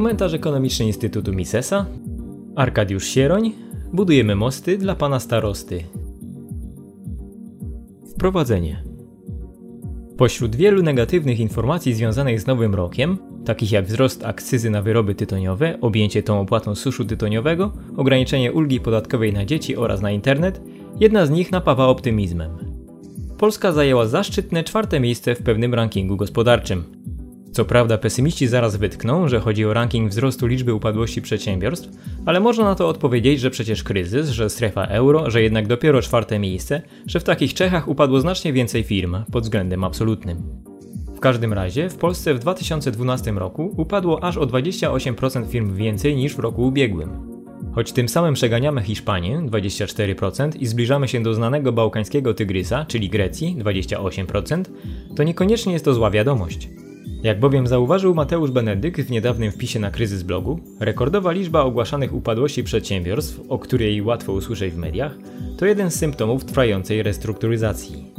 Komentarz ekonomiczny Instytutu Misesa. Arkadiusz Sieroń. Budujemy mosty dla pana starosty. Wprowadzenie. Pośród wielu negatywnych informacji związanych z nowym rokiem, takich jak wzrost akcyzy na wyroby tytoniowe, objęcie tą opłatą suszu tytoniowego, ograniczenie ulgi podatkowej na dzieci oraz na internet, jedna z nich napawa optymizmem. Polska zajęła zaszczytne czwarte miejsce w pewnym rankingu gospodarczym. Co prawda pesymiści zaraz wytkną, że chodzi o ranking wzrostu liczby upadłości przedsiębiorstw, ale można na to odpowiedzieć, że przecież kryzys, że strefa euro, że jednak dopiero czwarte miejsce, że w takich Czechach upadło znacznie więcej firm pod względem absolutnym. W każdym razie w Polsce w 2012 roku upadło aż o 28% firm więcej niż w roku ubiegłym. Choć tym samym przeganiamy Hiszpanię 24% i zbliżamy się do znanego bałkańskiego tygrysa, czyli Grecji 28%, to niekoniecznie jest to zła wiadomość. Jak bowiem zauważył Mateusz Benedyk w niedawnym wpisie na kryzys blogu, rekordowa liczba ogłaszanych upadłości przedsiębiorstw, o której łatwo usłyszeć w mediach, to jeden z symptomów trwającej restrukturyzacji.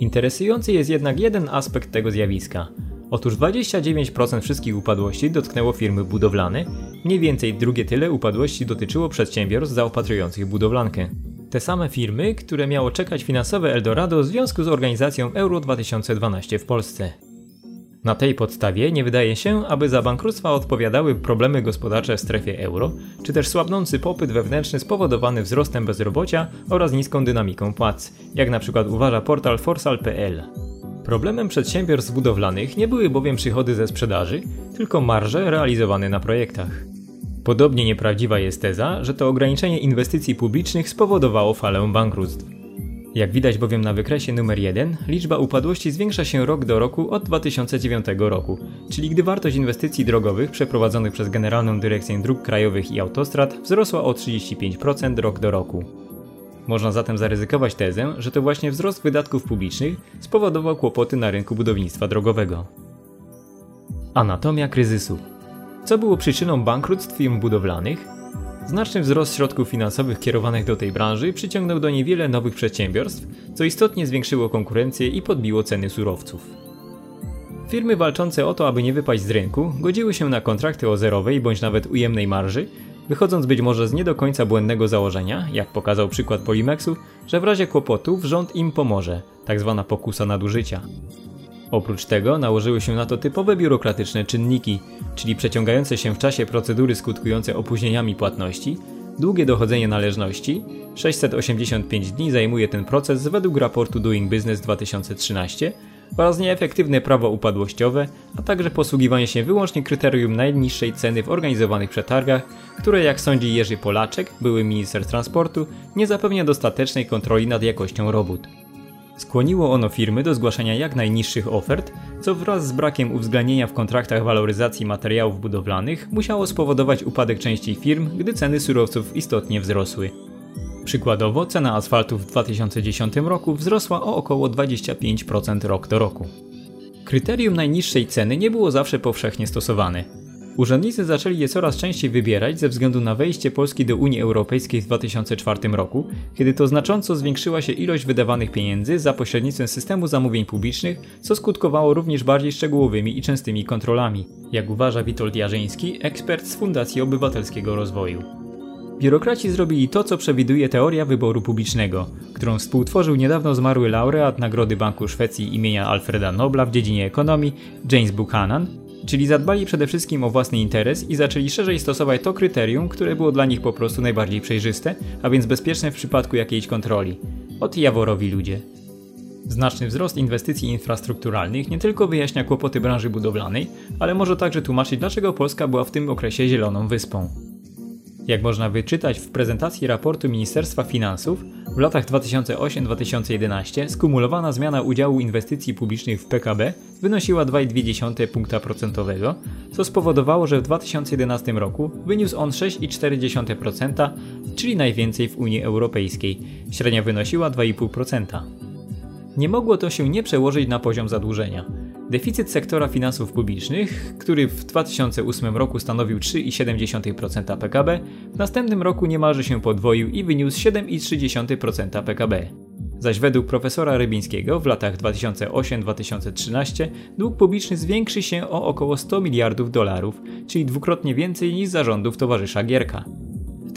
Interesujący jest jednak jeden aspekt tego zjawiska. Otóż 29% wszystkich upadłości dotknęło firmy budowlane, mniej więcej drugie tyle upadłości dotyczyło przedsiębiorstw zaopatrujących budowlankę. Te same firmy, które miało czekać finansowe Eldorado w związku z organizacją Euro 2012 w Polsce. Na tej podstawie nie wydaje się, aby za bankructwa odpowiadały problemy gospodarcze w strefie euro, czy też słabnący popyt wewnętrzny spowodowany wzrostem bezrobocia oraz niską dynamiką płac, jak na przykład uważa portal forsal.pl. Problemem przedsiębiorstw budowlanych nie były bowiem przychody ze sprzedaży, tylko marże realizowane na projektach. Podobnie nieprawdziwa jest teza, że to ograniczenie inwestycji publicznych spowodowało falę bankructw. Jak widać bowiem na wykresie numer 1, liczba upadłości zwiększa się rok do roku od 2009 roku, czyli gdy wartość inwestycji drogowych przeprowadzonych przez Generalną Dyrekcję Dróg Krajowych i Autostrad wzrosła o 35% rok do roku. Można zatem zaryzykować tezę, że to właśnie wzrost wydatków publicznych spowodował kłopoty na rynku budownictwa drogowego. Anatomia kryzysu. Co było przyczyną bankructw firm budowlanych? Znaczny wzrost środków finansowych kierowanych do tej branży przyciągnął do niej wiele nowych przedsiębiorstw, co istotnie zwiększyło konkurencję i podbiło ceny surowców. Firmy walczące o to, aby nie wypaść z rynku, godziły się na kontrakty o zerowej bądź nawet ujemnej marży, wychodząc być może z nie do końca błędnego założenia, jak pokazał przykład Polimexu, że w razie kłopotów rząd im pomoże, tak zwana pokusa nadużycia. Oprócz tego nałożyły się na to typowe biurokratyczne czynniki, czyli przeciągające się w czasie procedury skutkujące opóźnieniami płatności, długie dochodzenie należności 685 dni zajmuje ten proces według raportu Doing Business 2013 oraz nieefektywne prawo upadłościowe, a także posługiwanie się wyłącznie kryterium najniższej ceny w organizowanych przetargach, które jak sądzi Jerzy Polaczek, były minister transportu, nie zapewnia dostatecznej kontroli nad jakością robót. Skłoniło ono firmy do zgłaszania jak najniższych ofert, co wraz z brakiem uwzględnienia w kontraktach waloryzacji materiałów budowlanych musiało spowodować upadek części firm, gdy ceny surowców istotnie wzrosły. Przykładowo cena asfaltu w 2010 roku wzrosła o około 25% rok do roku. Kryterium najniższej ceny nie było zawsze powszechnie stosowane. Urzędnicy zaczęli je coraz częściej wybierać ze względu na wejście Polski do Unii Europejskiej w 2004 roku, kiedy to znacząco zwiększyła się ilość wydawanych pieniędzy za pośrednictwem systemu zamówień publicznych, co skutkowało również bardziej szczegółowymi i częstymi kontrolami, jak uważa Witold Jarzyński, ekspert z Fundacji Obywatelskiego Rozwoju. Biurokraci zrobili to, co przewiduje teoria wyboru publicznego, którą współtworzył niedawno zmarły laureat Nagrody Banku Szwecji imienia Alfreda Nobla w dziedzinie ekonomii James Buchanan, czyli zadbali przede wszystkim o własny interes i zaczęli szerzej stosować to kryterium, które było dla nich po prostu najbardziej przejrzyste, a więc bezpieczne w przypadku jakiejś kontroli. Ot jaworowi ludzie. Znaczny wzrost inwestycji infrastrukturalnych nie tylko wyjaśnia kłopoty branży budowlanej, ale może także tłumaczyć, dlaczego Polska była w tym okresie zieloną wyspą. Jak można wyczytać w prezentacji raportu Ministerstwa Finansów, w latach 2008-2011 skumulowana zmiana udziału inwestycji publicznych w PKB wynosiła 2,2 punkta procentowego, co spowodowało, że w 2011 roku wyniósł on 6,4%, czyli najwięcej w Unii Europejskiej. Średnia wynosiła 2,5%. Nie mogło to się nie przełożyć na poziom zadłużenia. Deficyt sektora finansów publicznych, który w 2008 roku stanowił 3,7% PKB, w następnym roku niemalże się podwoił i wyniósł 7,3% PKB. zaś według profesora Rybińskiego w latach 2008-2013 dług publiczny zwiększy się o około 100 miliardów dolarów, czyli dwukrotnie więcej niż zarządów towarzysza Gierka.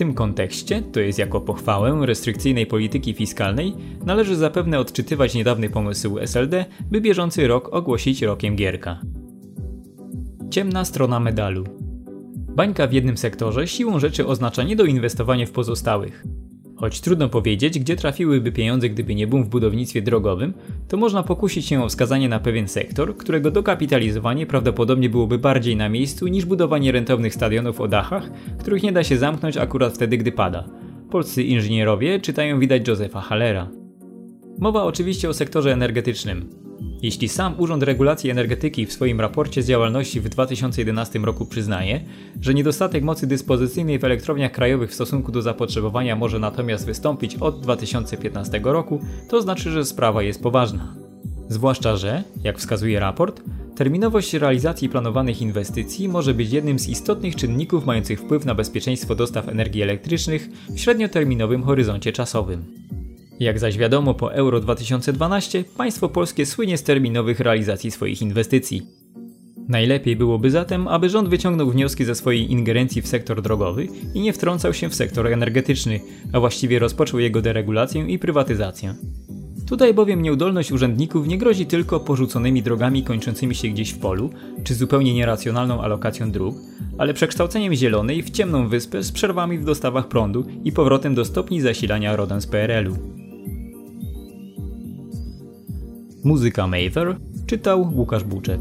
Tym kontekście, to jest jako pochwałę restrykcyjnej polityki fiskalnej, należy zapewne odczytywać niedawny pomysł SLD, by bieżący rok ogłosić rokiem Gierka. Ciemna strona medalu. Bańka w jednym sektorze siłą rzeczy oznacza niedoinwestowanie w pozostałych. Choć trudno powiedzieć, gdzie trafiłyby pieniądze, gdyby nie boom w budownictwie drogowym, to można pokusić się o wskazanie na pewien sektor, którego dokapitalizowanie prawdopodobnie byłoby bardziej na miejscu niż budowanie rentownych stadionów o dachach, których nie da się zamknąć akurat wtedy, gdy pada. Polscy inżynierowie czytają widać Józefa Hallera. Mowa oczywiście o sektorze energetycznym. Jeśli sam Urząd Regulacji Energetyki w swoim raporcie z działalności w 2011 roku przyznaje, że niedostatek mocy dyspozycyjnej w elektrowniach krajowych w stosunku do zapotrzebowania może natomiast wystąpić od 2015 roku, to znaczy, że sprawa jest poważna. Zwłaszcza, że, jak wskazuje raport, terminowość realizacji planowanych inwestycji może być jednym z istotnych czynników mających wpływ na bezpieczeństwo dostaw energii elektrycznych w średnioterminowym horyzoncie czasowym. Jak zaś wiadomo po Euro 2012, państwo polskie słynie z terminowych realizacji swoich inwestycji. Najlepiej byłoby zatem, aby rząd wyciągnął wnioski ze swojej ingerencji w sektor drogowy i nie wtrącał się w sektor energetyczny, a właściwie rozpoczął jego deregulację i prywatyzację. Tutaj bowiem nieudolność urzędników nie grozi tylko porzuconymi drogami kończącymi się gdzieś w polu, czy zupełnie nieracjonalną alokacją dróg, ale przekształceniem zielonej w ciemną wyspę z przerwami w dostawach prądu i powrotem do stopni zasilania rodem z PRL-u. Muzyka Mather czytał Łukasz Buczek.